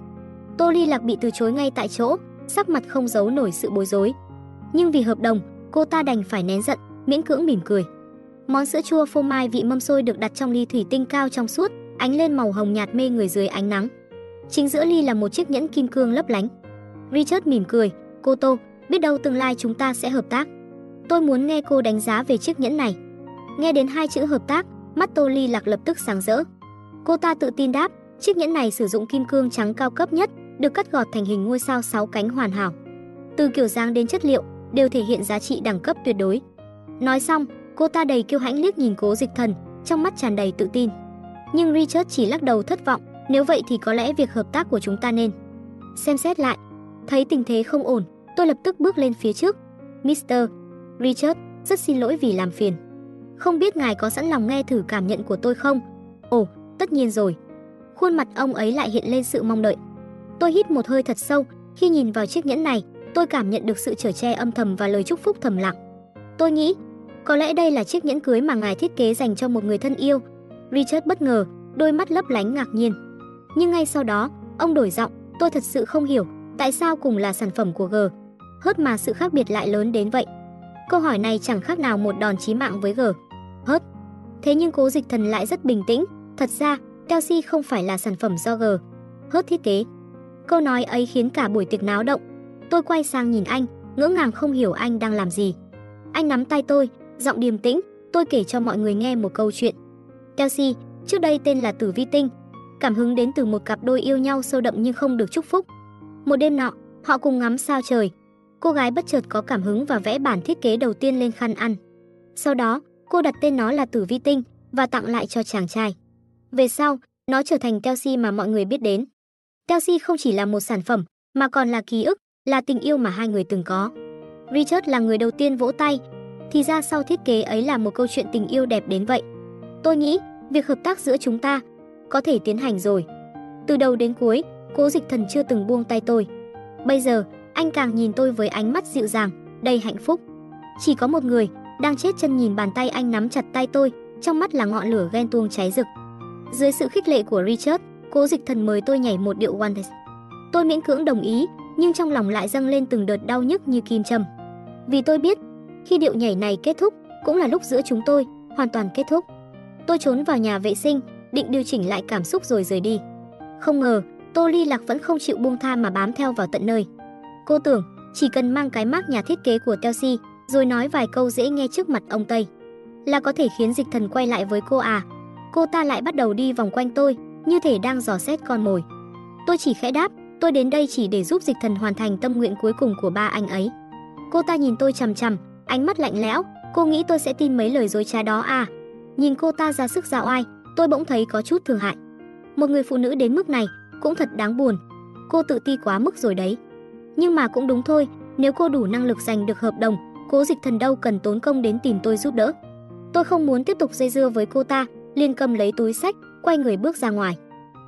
Tô Ly Lạc bị từ chối ngay tại chỗ, sắc mặt không giấu nổi sự bối rối. Nhưng vì hợp đồng, cô ta đành phải nén giận, miễn cưỡng mỉm cười. Món sữa chua phô mai vị mâm xôi được đặt trong ly thủy tinh cao trong suốt, ánh lên màu hồng nhạt mê người dưới ánh nắng. Chính giữa ly là một chiếc nhẫn kim cương lấp lánh. Richard mỉm cười, "Cô Tô, biết đâu tương lai chúng ta sẽ hợp tác." Tôi muốn nghe cô đánh giá về chiếc nhẫn này. Nghe đến hai chữ hợp tác, mắt Tô Ly Lạc lập tức sáng rỡ. Cô ta tự tin đáp, chiếc nhẫn này sử dụng kim cương trắng cao cấp nhất, được cắt gọt thành hình ngôi sao sáu cánh hoàn hảo. Từ kiểu dáng đến chất liệu đều thể hiện giá trị đẳng cấp tuyệt đối. Nói xong, cô ta đầy kiêu hãnh liếc nhìn Cố Dịch Thần, trong mắt tràn đầy tự tin. Nhưng Richard chỉ lắc đầu thất vọng, nếu vậy thì có lẽ việc hợp tác của chúng ta nên xem xét lại. Thấy tình thế không ổn, tôi lập tức bước lên phía trước. Mr. Richard, rất xin lỗi vì làm phiền. Không biết ngài có sẵn lòng nghe thử cảm nhận của tôi không? Ồ, tất nhiên rồi. Khuôn mặt ông ấy lại hiện lên sự mong đợi. Tôi hít một hơi thật sâu, khi nhìn vào chiếc nhẫn này, tôi cảm nhận được sự trở che âm thầm và lời chúc phúc thầm lặng. Tôi nghĩ, có lẽ đây là chiếc nhẫn cưới mà ngài thiết kế dành cho một người thân yêu. Richard bất ngờ, đôi mắt lấp lánh ngạc nhiên. Nhưng ngay sau đó, ông đổi giọng, tôi thật sự không hiểu, tại sao cùng là sản phẩm của G. Hớt mà sự khác biệt lại lớn đến vậy. Câu hỏi này chẳng khác nào một đòn chí mạng với G. Hớt. Thế nhưng cố dịch thần lại rất bình tĩnh, thật ra, Kelsey không phải là sản phẩm do G. Hớt thiết kế. Câu nói ấy khiến cả buổi tiệc náo động. Tôi quay sang nhìn anh, ngỡ ngàng không hiểu anh đang làm gì. Anh nắm tay tôi, giọng điềm tĩnh, tôi kể cho mọi người nghe một câu chuyện. Chelsea, trước đây tên là Tử Vi Tinh, cảm hứng đến từ một cặp đôi yêu nhau sâu đậm nhưng không được chúc phúc. Một đêm nọ, họ cùng ngắm sao trời. Cô gái bất chợt có cảm hứng và vẽ bản thiết kế đầu tiên lên khăn ăn. Sau đó, cô đặt tên nó là Tử Vi Tinh và tặng lại cho chàng trai. Về sau, nó trở thành Chelsea mà mọi người biết đến. Chelsea không chỉ là một sản phẩm, mà còn là ký ức, là tình yêu mà hai người từng có. Richard là người đầu tiên vỗ tay, thì ra sau thiết kế ấy là một câu chuyện tình yêu đẹp đến vậy. Tôi nghĩ, việc hợp tác giữa chúng ta có thể tiến hành rồi. Từ đầu đến cuối, Cố Dịch Thần chưa từng buông tay tôi. Bây giờ, anh càng nhìn tôi với ánh mắt dịu dàng, đầy hạnh phúc. Chỉ có một người đang chết chân nhìn bàn tay anh nắm chặt tay tôi, trong mắt là ngọn lửa ghen tuông cháy rực. Dưới sự khích lệ của Richard, Cố Dịch Thần mời tôi nhảy một điệu one Tôi miễn cưỡng đồng ý, nhưng trong lòng lại dâng lên từng đợt đau nhức như kim châm. Vì tôi biết, khi điệu nhảy này kết thúc, cũng là lúc giữa chúng tôi hoàn toàn kết thúc. Tôi trốn vào nhà vệ sinh, định điều chỉnh lại cảm xúc rồi rời đi. Không ngờ, Tô Ly Lạc vẫn không chịu buông tha mà bám theo vào tận nơi. Cô tưởng chỉ cần mang cái mác nhà thiết kế của Chelsea, rồi nói vài câu dễ nghe trước mặt ông Tây, là có thể khiến dịch thần quay lại với cô à. Cô ta lại bắt đầu đi vòng quanh tôi, như thể đang dò xét con mồi. Tôi chỉ khẽ đáp, tôi đến đây chỉ để giúp dịch thần hoàn thành tâm nguyện cuối cùng của ba anh ấy. Cô ta nhìn tôi chằm chằm, ánh mắt lạnh lẽo, cô nghĩ tôi sẽ tin mấy lời dối trá đó à? Nhìn cô ta ra sức dạo ai, tôi bỗng thấy có chút thương hại. Một người phụ nữ đến mức này cũng thật đáng buồn. Cô tự ti quá mức rồi đấy. Nhưng mà cũng đúng thôi, nếu cô đủ năng lực giành được hợp đồng, Cố Dịch Thần đâu cần tốn công đến tìm tôi giúp đỡ. Tôi không muốn tiếp tục dây dưa với cô ta, liền cầm lấy túi sách, quay người bước ra ngoài.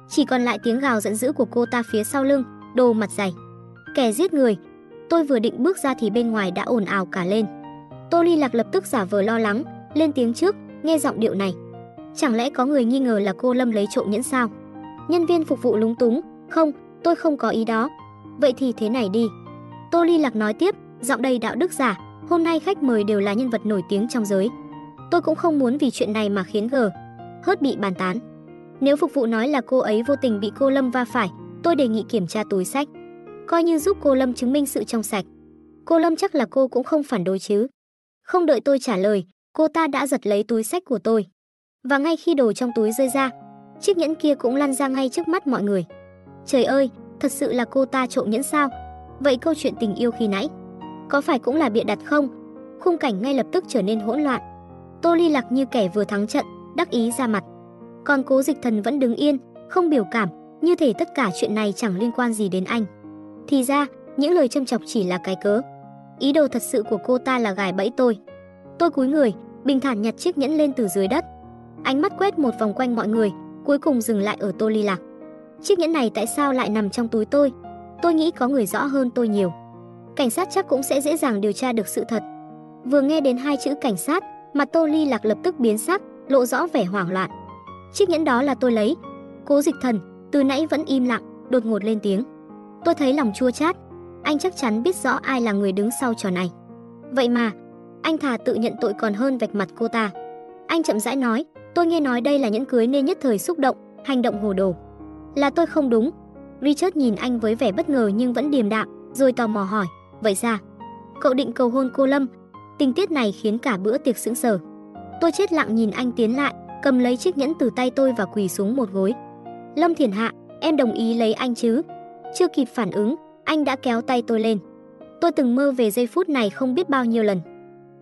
Chỉ còn lại tiếng gào giận dữ của cô ta phía sau lưng, đồ mặt dày. Kẻ giết người. Tôi vừa định bước ra thì bên ngoài đã ồn ào cả lên. Tô Ly Lạc lập tức giả vờ lo lắng, lên tiếng trước, nghe giọng điệu này. Chẳng lẽ có người nghi ngờ là cô Lâm lấy trộm nhẫn sao? Nhân viên phục vụ lúng túng, không, tôi không có ý đó. Vậy thì thế này đi. Tô Ly Lạc nói tiếp, giọng đầy đạo đức giả, hôm nay khách mời đều là nhân vật nổi tiếng trong giới. Tôi cũng không muốn vì chuyện này mà khiến gờ hớt bị bàn tán. Nếu phục vụ nói là cô ấy vô tình bị cô Lâm va phải, tôi đề nghị kiểm tra túi sách. Coi như giúp cô Lâm chứng minh sự trong sạch. Cô Lâm chắc là cô cũng không phản đối chứ. Không đợi tôi trả lời, cô ta đã giật lấy túi sách của tôi. Và ngay khi đồ trong túi rơi ra, chiếc nhẫn kia cũng lăn ra ngay trước mắt mọi người. Trời ơi, thật sự là cô ta trộm nhẫn sao? Vậy câu chuyện tình yêu khi nãy, có phải cũng là bịa đặt không? Khung cảnh ngay lập tức trở nên hỗn loạn. Tô Ly Lạc như kẻ vừa thắng trận, đắc ý ra mặt. Còn Cố Dịch Thần vẫn đứng yên, không biểu cảm, như thể tất cả chuyện này chẳng liên quan gì đến anh. Thì ra, những lời châm chọc chỉ là cái cớ. Ý đồ thật sự của cô ta là gài bẫy tôi. Tôi cúi người, bình thản nhặt chiếc nhẫn lên từ dưới đất. Ánh mắt quét một vòng quanh mọi người, cuối cùng dừng lại ở Tô Ly Lạc. Chiếc nhẫn này tại sao lại nằm trong túi tôi? Tôi nghĩ có người rõ hơn tôi nhiều. Cảnh sát chắc cũng sẽ dễ dàng điều tra được sự thật. Vừa nghe đến hai chữ cảnh sát, mặt Tô Ly Lạc lập tức biến sắc, lộ rõ vẻ hoảng loạn. Chiếc nhẫn đó là tôi lấy. Cố Dịch Thần từ nãy vẫn im lặng, đột ngột lên tiếng. Tôi thấy lòng chua chát, anh chắc chắn biết rõ ai là người đứng sau trò này. Vậy mà, anh thà tự nhận tội còn hơn vạch mặt cô ta. Anh chậm rãi nói, tôi nghe nói đây là nhẫn cưới nên nhất thời xúc động, hành động hồ đồ. Là tôi không đúng. Richard nhìn anh với vẻ bất ngờ nhưng vẫn điềm đạm, rồi tò mò hỏi, vậy ra, cậu định cầu hôn cô Lâm? Tình tiết này khiến cả bữa tiệc sững sờ. Tôi chết lặng nhìn anh tiến lại, cầm lấy chiếc nhẫn từ tay tôi và quỳ xuống một gối. Lâm Thiền Hạ, em đồng ý lấy anh chứ? Chưa kịp phản ứng, anh đã kéo tay tôi lên. Tôi từng mơ về giây phút này không biết bao nhiêu lần.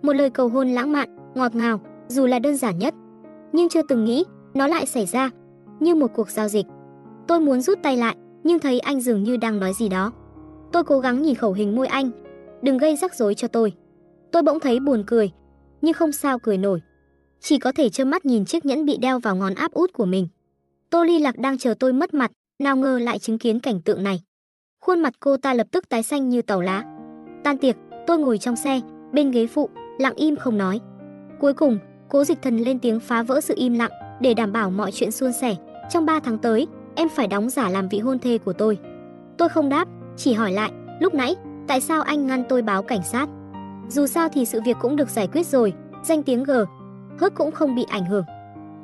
Một lời cầu hôn lãng mạn, ngọt ngào, dù là đơn giản nhất, nhưng chưa từng nghĩ nó lại xảy ra như một cuộc giao dịch. Tôi muốn rút tay lại, nhưng thấy anh dường như đang nói gì đó. Tôi cố gắng nhìn khẩu hình môi anh, đừng gây rắc rối cho tôi. Tôi bỗng thấy buồn cười, nhưng không sao cười nổi. Chỉ có thể trơ mắt nhìn chiếc nhẫn bị đeo vào ngón áp út của mình. Tô Ly Lạc đang chờ tôi mất mặt, nào ngờ lại chứng kiến cảnh tượng này. Khuôn mặt cô ta lập tức tái xanh như tàu lá. Tan tiệc, tôi ngồi trong xe, bên ghế phụ, lặng im không nói. Cuối cùng, Cố Dịch Thần lên tiếng phá vỡ sự im lặng để đảm bảo mọi chuyện suôn sẻ. Trong 3 tháng tới, em phải đóng giả làm vị hôn thê của tôi. Tôi không đáp, chỉ hỏi lại, lúc nãy, tại sao anh ngăn tôi báo cảnh sát? Dù sao thì sự việc cũng được giải quyết rồi, danh tiếng gờ, hớt cũng không bị ảnh hưởng.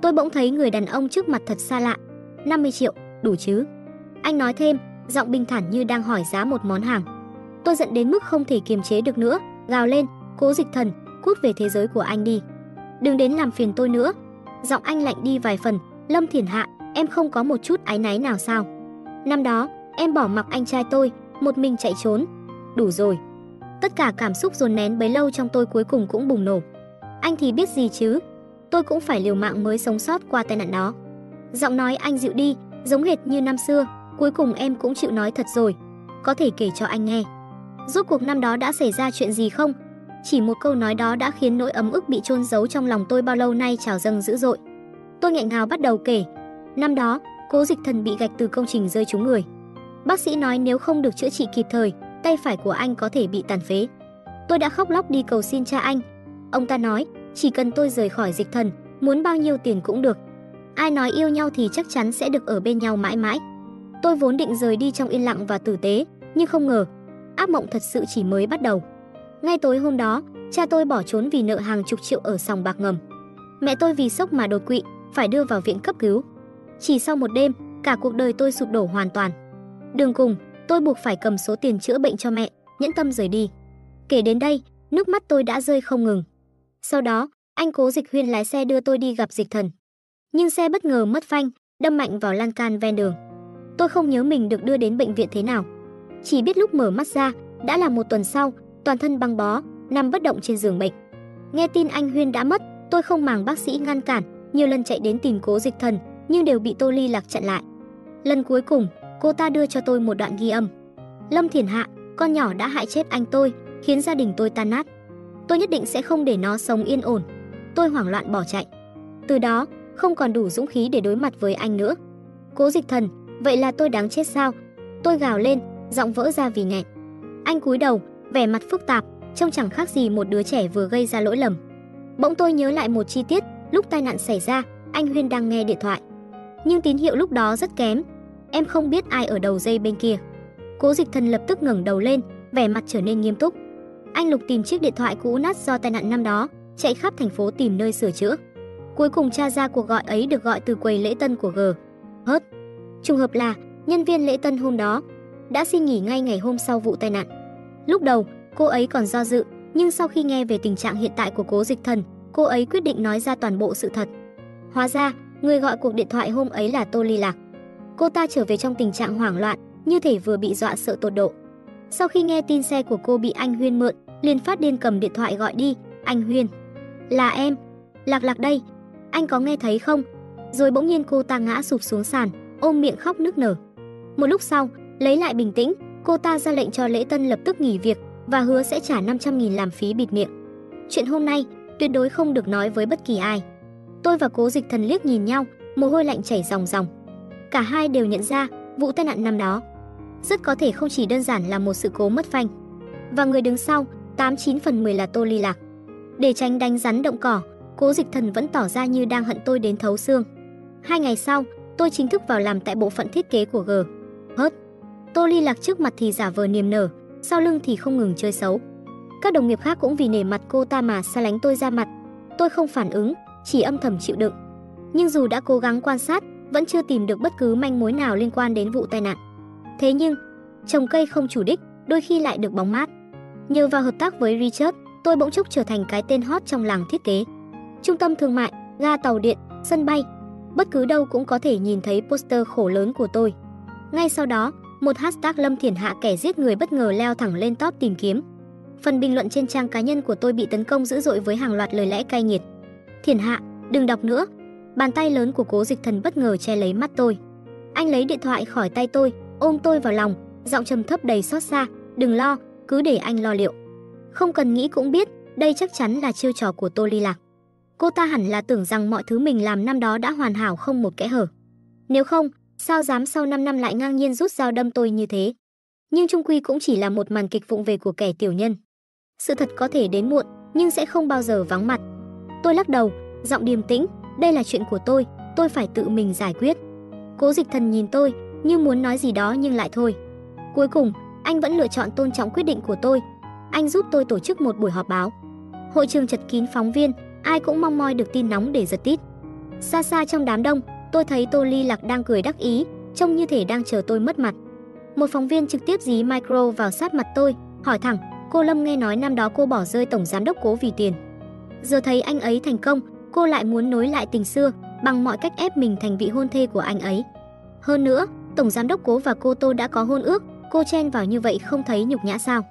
Tôi bỗng thấy người đàn ông trước mặt thật xa lạ. 50 triệu, đủ chứ? Anh nói thêm, giọng bình thản như đang hỏi giá một món hàng. Tôi giận đến mức không thể kiềm chế được nữa, gào lên, cố dịch thần, cút về thế giới của anh đi. Đừng đến làm phiền tôi nữa. Giọng anh lạnh đi vài phần, Lâm Thiền Hạ, em không có một chút áy náy nào sao? Năm đó, em bỏ mặc anh trai tôi, một mình chạy trốn. Đủ rồi. Tất cả cảm xúc dồn nén bấy lâu trong tôi cuối cùng cũng bùng nổ. Anh thì biết gì chứ? Tôi cũng phải liều mạng mới sống sót qua tai nạn đó. Giọng nói anh dịu đi, giống hệt như năm xưa, cuối cùng em cũng chịu nói thật rồi. Có thể kể cho anh nghe. Rốt cuộc năm đó đã xảy ra chuyện gì không? Chỉ một câu nói đó đã khiến nỗi ấm ức bị chôn giấu trong lòng tôi bao lâu nay trào dâng dữ dội. Tôi nghẹn ngào bắt đầu kể. Năm đó, Cố Dịch Thần bị gạch từ công trình rơi trúng người. Bác sĩ nói nếu không được chữa trị kịp thời, tay phải của anh có thể bị tàn phế. Tôi đã khóc lóc đi cầu xin cha anh. Ông ta nói, chỉ cần tôi rời khỏi Dịch Thần, muốn bao nhiêu tiền cũng được. Ai nói yêu nhau thì chắc chắn sẽ được ở bên nhau mãi mãi. Tôi vốn định rời đi trong yên lặng và tử tế, nhưng không ngờ, ác mộng thật sự chỉ mới bắt đầu. Ngay tối hôm đó, cha tôi bỏ trốn vì nợ hàng chục triệu ở sòng bạc ngầm. Mẹ tôi vì sốc mà đột quỵ, phải đưa vào viện cấp cứu. Chỉ sau một đêm, cả cuộc đời tôi sụp đổ hoàn toàn. Đường cùng, tôi buộc phải cầm số tiền chữa bệnh cho mẹ, nhẫn tâm rời đi. Kể đến đây, nước mắt tôi đã rơi không ngừng. Sau đó, anh Cố Dịch Huyên lái xe đưa tôi đi gặp Dịch Thần. Nhưng xe bất ngờ mất phanh, đâm mạnh vào lan can ven đường. Tôi không nhớ mình được đưa đến bệnh viện thế nào. Chỉ biết lúc mở mắt ra, đã là một tuần sau, toàn thân băng bó, nằm bất động trên giường bệnh. Nghe tin anh Huyên đã mất, tôi không màng bác sĩ ngăn cản, nhiều lần chạy đến tìm Cố Dịch Thần, nhưng đều bị Tô Ly Lạc chặn lại. Lần cuối cùng, cô ta đưa cho tôi một đoạn ghi âm. Lâm Thiền Hạ, con nhỏ đã hại chết anh tôi, khiến gia đình tôi tan nát. Tôi nhất định sẽ không để nó sống yên ổn. Tôi hoảng loạn bỏ chạy. Từ đó, không còn đủ dũng khí để đối mặt với anh nữa. Cố Dịch Thần, vậy là tôi đáng chết sao? Tôi gào lên, giọng vỡ ra vì nghẹn. Anh cúi đầu, vẻ mặt phức tạp, trông chẳng khác gì một đứa trẻ vừa gây ra lỗi lầm. Bỗng tôi nhớ lại một chi tiết, lúc tai nạn xảy ra, anh Huyên đang nghe điện thoại. Nhưng tín hiệu lúc đó rất kém, em không biết ai ở đầu dây bên kia. Cố Dịch Thần lập tức ngẩng đầu lên, vẻ mặt trở nên nghiêm túc. Anh Lục tìm chiếc điện thoại cũ nát do tai nạn năm đó, chạy khắp thành phố tìm nơi sửa chữa. Cuối cùng tra ra cuộc gọi ấy được gọi từ quầy lễ tân của G. Trùng hợp là nhân viên lễ tân hôm đó đã xin nghỉ ngay ngày hôm sau vụ tai nạn. Lúc đầu, cô ấy còn do dự, nhưng sau khi nghe về tình trạng hiện tại của Cố Dịch Thần, cô ấy quyết định nói ra toàn bộ sự thật. Hóa ra, người gọi cuộc điện thoại hôm ấy là Tô Ly Lạc. Cô ta trở về trong tình trạng hoảng loạn, như thể vừa bị dọa sợ tột độ. Sau khi nghe tin xe của cô bị anh Huyên mượn, liền phát điên cầm điện thoại gọi đi, "Anh Huyên, là em, Lạc Lạc đây, anh có nghe thấy không?" Rồi bỗng nhiên cô ta ngã sụp xuống sàn, ôm miệng khóc nức nở. Một lúc sau, lấy lại bình tĩnh, cô ta ra lệnh cho Lễ Tân lập tức nghỉ việc và hứa sẽ trả 500.000 làm phí bịt miệng. Chuyện hôm nay tuyệt đối không được nói với bất kỳ ai. Tôi và Cố Dịch Thần liếc nhìn nhau, mồ hôi lạnh chảy ròng ròng. Cả hai đều nhận ra, vụ tai nạn năm đó rất có thể không chỉ đơn giản là một sự cố mất phanh. Và người đứng sau, 89 phần 10 là Tô Ly Lạc. Để tránh đánh rắn động cỏ, Cố Dịch Thần vẫn tỏ ra như đang hận tôi đến thấu xương. Hai ngày sau, tôi chính thức vào làm tại bộ phận thiết kế của G. Hớt. Tô Ly Lạc trước mặt thì giả vờ niềm nở, sau lưng thì không ngừng chơi xấu. Các đồng nghiệp khác cũng vì nể mặt cô ta mà xa lánh tôi ra mặt. Tôi không phản ứng, chỉ âm thầm chịu đựng. Nhưng dù đã cố gắng quan sát, vẫn chưa tìm được bất cứ manh mối nào liên quan đến vụ tai nạn. Thế nhưng, trồng cây không chủ đích, đôi khi lại được bóng mát. Nhờ vào hợp tác với Richard, tôi bỗng chốc trở thành cái tên hot trong làng thiết kế. Trung tâm thương mại, ga tàu điện, sân bay, bất cứ đâu cũng có thể nhìn thấy poster khổ lớn của tôi. Ngay sau đó, một hashtag Lâm Thiển Hạ kẻ giết người bất ngờ leo thẳng lên top tìm kiếm. Phần bình luận trên trang cá nhân của tôi bị tấn công dữ dội với hàng loạt lời lẽ cay nghiệt. Thiển Hạ, đừng đọc nữa. Bàn tay lớn của Cố Dịch Thần bất ngờ che lấy mắt tôi. Anh lấy điện thoại khỏi tay tôi, ôm tôi vào lòng, giọng trầm thấp đầy xót xa, "Đừng lo, cứ để anh lo liệu." Không cần nghĩ cũng biết, đây chắc chắn là chiêu trò của Tô Ly Lạc. Cô ta hẳn là tưởng rằng mọi thứ mình làm năm đó đã hoàn hảo không một kẽ hở. Nếu không, sao dám sau 5 năm lại ngang nhiên rút dao đâm tôi như thế? Nhưng trung quy cũng chỉ là một màn kịch vụng về của kẻ tiểu nhân. Sự thật có thể đến muộn, nhưng sẽ không bao giờ vắng mặt. Tôi lắc đầu, giọng điềm tĩnh, đây là chuyện của tôi, tôi phải tự mình giải quyết. Cố Dịch Thần nhìn tôi, như muốn nói gì đó nhưng lại thôi. Cuối cùng, anh vẫn lựa chọn tôn trọng quyết định của tôi. Anh giúp tôi tổ chức một buổi họp báo. Hội trường chật kín phóng viên, ai cũng mong moi được tin nóng để giật tít. Xa xa trong đám đông, tôi thấy Tô Ly Lạc đang cười đắc ý, trông như thể đang chờ tôi mất mặt. Một phóng viên trực tiếp dí micro vào sát mặt tôi, hỏi thẳng, cô Lâm nghe nói năm đó cô bỏ rơi tổng giám đốc cố vì tiền. Giờ thấy anh ấy thành công, cô lại muốn nối lại tình xưa, bằng mọi cách ép mình thành vị hôn thê của anh ấy. Hơn nữa, tổng giám đốc cố và cô Tô đã có hôn ước, cô chen vào như vậy không thấy nhục nhã sao?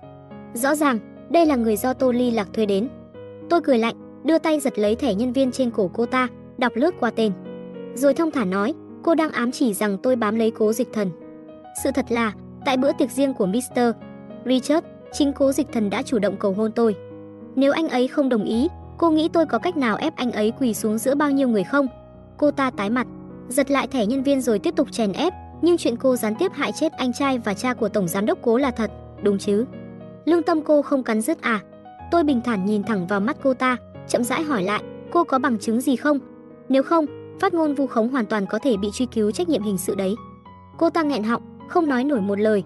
Rõ ràng, đây là người do Tô Ly Lạc thuê đến. Tôi cười lạnh, đưa tay giật lấy thẻ nhân viên trên cổ cô ta, đọc lướt qua tên. Rồi thông thả nói, cô đang ám chỉ rằng tôi bám lấy cố dịch thần. Sự thật là, tại bữa tiệc riêng của Mr. Richard, chính cố dịch thần đã chủ động cầu hôn tôi. Nếu anh ấy không đồng ý, cô nghĩ tôi có cách nào ép anh ấy quỳ xuống giữa bao nhiêu người không? Cô ta tái mặt, giật lại thẻ nhân viên rồi tiếp tục chèn ép, nhưng chuyện cô gián tiếp hại chết anh trai và cha của tổng giám đốc cố là thật, đúng chứ? Lương tâm cô không cắn rứt à? Tôi bình thản nhìn thẳng vào mắt cô ta, chậm rãi hỏi lại, cô có bằng chứng gì không? Nếu không, phát ngôn vu khống hoàn toàn có thể bị truy cứu trách nhiệm hình sự đấy. Cô ta nghẹn họng, không nói nổi một lời.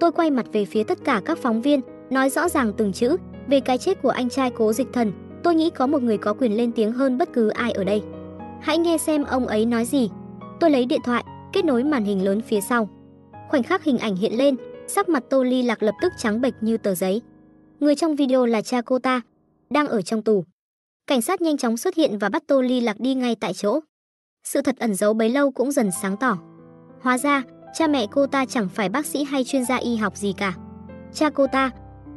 Tôi quay mặt về phía tất cả các phóng viên, nói rõ ràng từng chữ về cái chết của anh trai Cố Dịch Thần. Tôi nghĩ có một người có quyền lên tiếng hơn bất cứ ai ở đây. Hãy nghe xem ông ấy nói gì. Tôi lấy điện thoại, kết nối màn hình lớn phía sau. Khoảnh khắc hình ảnh hiện lên, sắc mặt Tô Ly Lạc lập tức trắng bệch như tờ giấy. Người trong video là cha cô ta, đang ở trong tù. Cảnh sát nhanh chóng xuất hiện và bắt Tô Ly Lạc đi ngay tại chỗ. Sự thật ẩn giấu bấy lâu cũng dần sáng tỏ. Hóa ra, cha mẹ cô ta chẳng phải bác sĩ hay chuyên gia y học gì cả. Cha cô ta,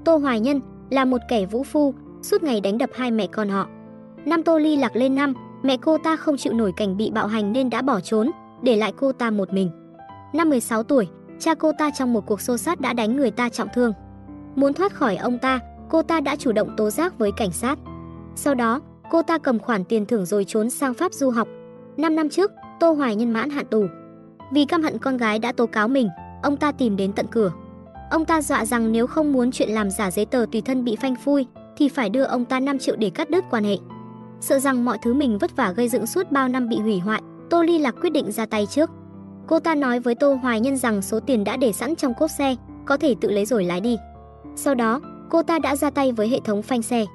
Tô Hoài Nhân, là một kẻ vũ phu, suốt ngày đánh đập hai mẹ con họ. Năm Tô Ly Lạc lên năm, mẹ cô ta không chịu nổi cảnh bị bạo hành nên đã bỏ trốn, để lại cô ta một mình. Năm 16 tuổi, cha cô ta trong một cuộc xô sát đã đánh người ta trọng thương. Muốn thoát khỏi ông ta, cô ta đã chủ động tố giác với cảnh sát. Sau đó, cô ta cầm khoản tiền thưởng rồi trốn sang Pháp du học. 5 năm trước, Tô Hoài Nhân mãn hạn tù. Vì căm hận con gái đã tố cáo mình, ông ta tìm đến tận cửa. Ông ta dọa rằng nếu không muốn chuyện làm giả giấy tờ tùy thân bị phanh phui, thì phải đưa ông ta 5 triệu để cắt đứt quan hệ. Sợ rằng mọi thứ mình vất vả gây dựng suốt bao năm bị hủy hoại, Tô Ly Lạc quyết định ra tay trước. Cô ta nói với Tô Hoài Nhân rằng số tiền đã để sẵn trong cốp xe, có thể tự lấy rồi lái đi. Sau đó, cô ta đã ra tay với hệ thống phanh xe.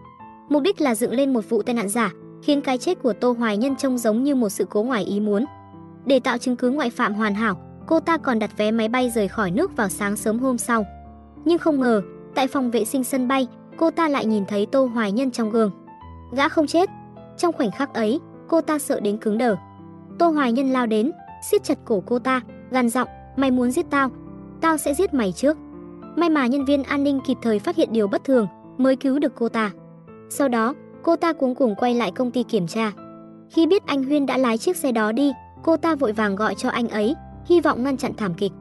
Mục đích là dựng lên một vụ tai nạn giả, khiến cái chết của Tô Hoài Nhân trông giống như một sự cố ngoài ý muốn. Để tạo chứng cứ ngoại phạm hoàn hảo, cô ta còn đặt vé máy bay rời khỏi nước vào sáng sớm hôm sau. Nhưng không ngờ, tại phòng vệ sinh sân bay, cô ta lại nhìn thấy Tô Hoài Nhân trong gương. Gã không chết. Trong khoảnh khắc ấy, cô ta sợ đến cứng đờ. Tô Hoài Nhân lao đến, siết chặt cổ cô ta, gằn giọng, "Mày muốn giết tao, tao sẽ giết mày trước." May mà nhân viên an ninh kịp thời phát hiện điều bất thường, mới cứu được cô ta. Sau đó, cô ta cuống cuồng quay lại công ty kiểm tra. Khi biết anh Huyên đã lái chiếc xe đó đi, cô ta vội vàng gọi cho anh ấy, hy vọng ngăn chặn thảm kịch.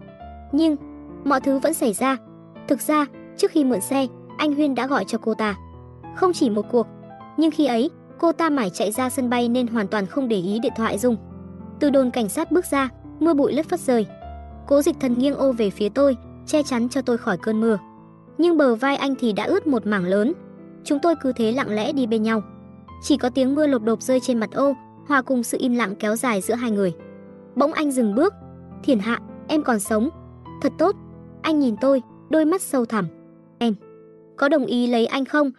Nhưng, mọi thứ vẫn xảy ra. Thực ra, trước khi mượn xe, anh Huyên đã gọi cho cô ta. Không chỉ một cuộc, nhưng khi ấy, cô ta mải chạy ra sân bay nên hoàn toàn không để ý điện thoại rung. Từ đồn cảnh sát bước ra, mưa bụi lất phất rời Cố Dịch Thần nghiêng ô về phía tôi, che chắn cho tôi khỏi cơn mưa. Nhưng bờ vai anh thì đã ướt một mảng lớn. Chúng tôi cứ thế lặng lẽ đi bên nhau. Chỉ có tiếng mưa lột đột rơi trên mặt ô, hòa cùng sự im lặng kéo dài giữa hai người. Bỗng anh dừng bước. Thiền Hạ, em còn sống. Thật tốt. Anh nhìn tôi, đôi mắt sâu thẳm. Em, có đồng ý lấy anh không?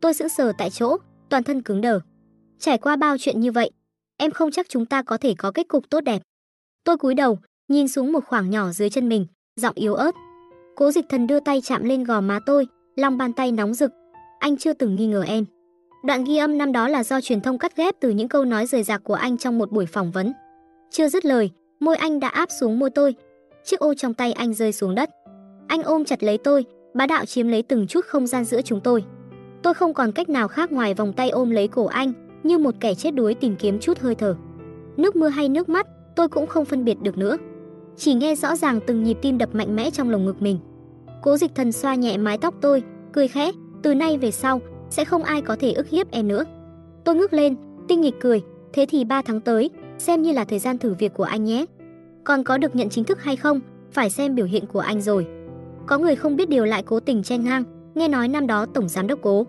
Tôi sững sờ tại chỗ, toàn thân cứng đờ. Trải qua bao chuyện như vậy, em không chắc chúng ta có thể có kết cục tốt đẹp. Tôi cúi đầu, nhìn xuống một khoảng nhỏ dưới chân mình, giọng yếu ớt. Cố Dịch Thần đưa tay chạm lên gò má tôi, lòng bàn tay nóng rực. Anh chưa từng nghi ngờ em. Đoạn ghi âm năm đó là do truyền thông cắt ghép từ những câu nói rời rạc của anh trong một buổi phỏng vấn. Chưa dứt lời, môi anh đã áp xuống môi tôi. Chiếc ô trong tay anh rơi xuống đất. Anh ôm chặt lấy tôi, bá đạo chiếm lấy từng chút không gian giữa chúng tôi. Tôi không còn cách nào khác ngoài vòng tay ôm lấy cổ anh, như một kẻ chết đuối tìm kiếm chút hơi thở. Nước mưa hay nước mắt, tôi cũng không phân biệt được nữa. Chỉ nghe rõ ràng từng nhịp tim đập mạnh mẽ trong lồng ngực mình. Cố Dịch Thần xoa nhẹ mái tóc tôi, cười khẽ, từ nay về sau sẽ không ai có thể ức hiếp em nữa. Tôi ngước lên, tinh nghịch cười, thế thì 3 tháng tới, xem như là thời gian thử việc của anh nhé. Còn có được nhận chính thức hay không, phải xem biểu hiện của anh rồi. Có người không biết điều lại cố tình chen ngang, nghe nói năm đó tổng giám đốc Cố.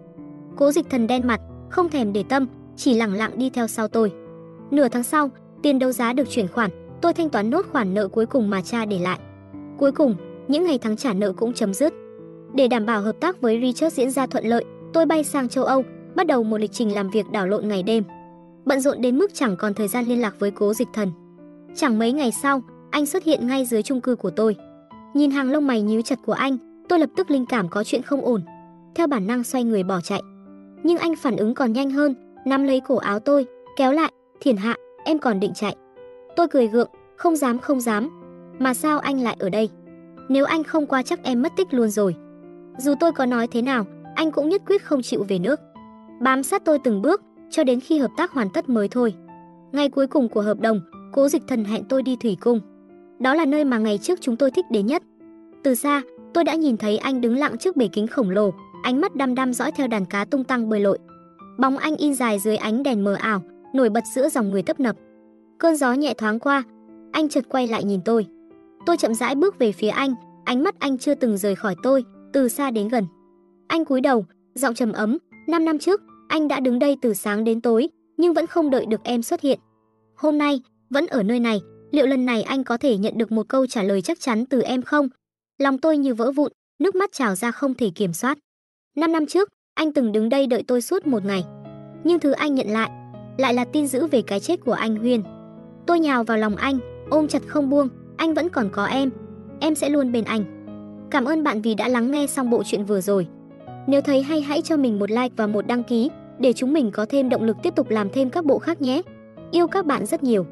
Cố Dịch Thần đen mặt, không thèm để tâm, chỉ lặng lặng đi theo sau tôi. Nửa tháng sau, tiền đấu giá được chuyển khoản, tôi thanh toán nốt khoản nợ cuối cùng mà cha để lại. Cuối cùng, những ngày tháng trả nợ cũng chấm dứt. Để đảm bảo hợp tác với Richard diễn ra thuận lợi, tôi bay sang châu Âu, bắt đầu một lịch trình làm việc đảo lộn ngày đêm. Bận rộn đến mức chẳng còn thời gian liên lạc với Cố Dịch Thần. Chẳng mấy ngày sau, anh xuất hiện ngay dưới chung cư của tôi. Nhìn hàng lông mày nhíu chặt của anh, tôi lập tức linh cảm có chuyện không ổn. Theo bản năng xoay người bỏ chạy. Nhưng anh phản ứng còn nhanh hơn, nắm lấy cổ áo tôi, kéo lại, "Thiền Hạ, em còn định chạy?" Tôi cười gượng, "Không dám không dám, mà sao anh lại ở đây? Nếu anh không qua chắc em mất tích luôn rồi." Dù tôi có nói thế nào, anh cũng nhất quyết không chịu về nước. Bám sát tôi từng bước, cho đến khi hợp tác hoàn tất mới thôi. Ngày cuối cùng của hợp đồng, Cố Dịch Thần hẹn tôi đi thủy cung. Đó là nơi mà ngày trước chúng tôi thích đến nhất. Từ xa, tôi đã nhìn thấy anh đứng lặng trước bể kính khổng lồ, ánh mắt đăm đăm dõi theo đàn cá tung tăng bơi lội. Bóng anh in dài dưới ánh đèn mờ ảo, nổi bật giữa dòng người tấp nập. Cơn gió nhẹ thoáng qua, anh chợt quay lại nhìn tôi. Tôi chậm rãi bước về phía anh, ánh mắt anh chưa từng rời khỏi tôi, từ xa đến gần. Anh cúi đầu, giọng trầm ấm, "5 năm trước, anh đã đứng đây từ sáng đến tối, nhưng vẫn không đợi được em xuất hiện. Hôm nay, vẫn ở nơi này, liệu lần này anh có thể nhận được một câu trả lời chắc chắn từ em không?" Lòng tôi như vỡ vụn, nước mắt trào ra không thể kiểm soát. 5 năm trước, anh từng đứng đây đợi tôi suốt một ngày. Nhưng thứ anh nhận lại, lại là tin dữ về cái chết của anh Huyên. Tôi nhào vào lòng anh, ôm chặt không buông, anh vẫn còn có em, em sẽ luôn bên anh. Cảm ơn bạn vì đã lắng nghe xong bộ truyện vừa rồi. Nếu thấy hay, hãy cho mình một like và một đăng ký, để chúng mình có thêm động lực tiếp tục làm thêm các bộ khác nhé. Yêu các bạn rất nhiều.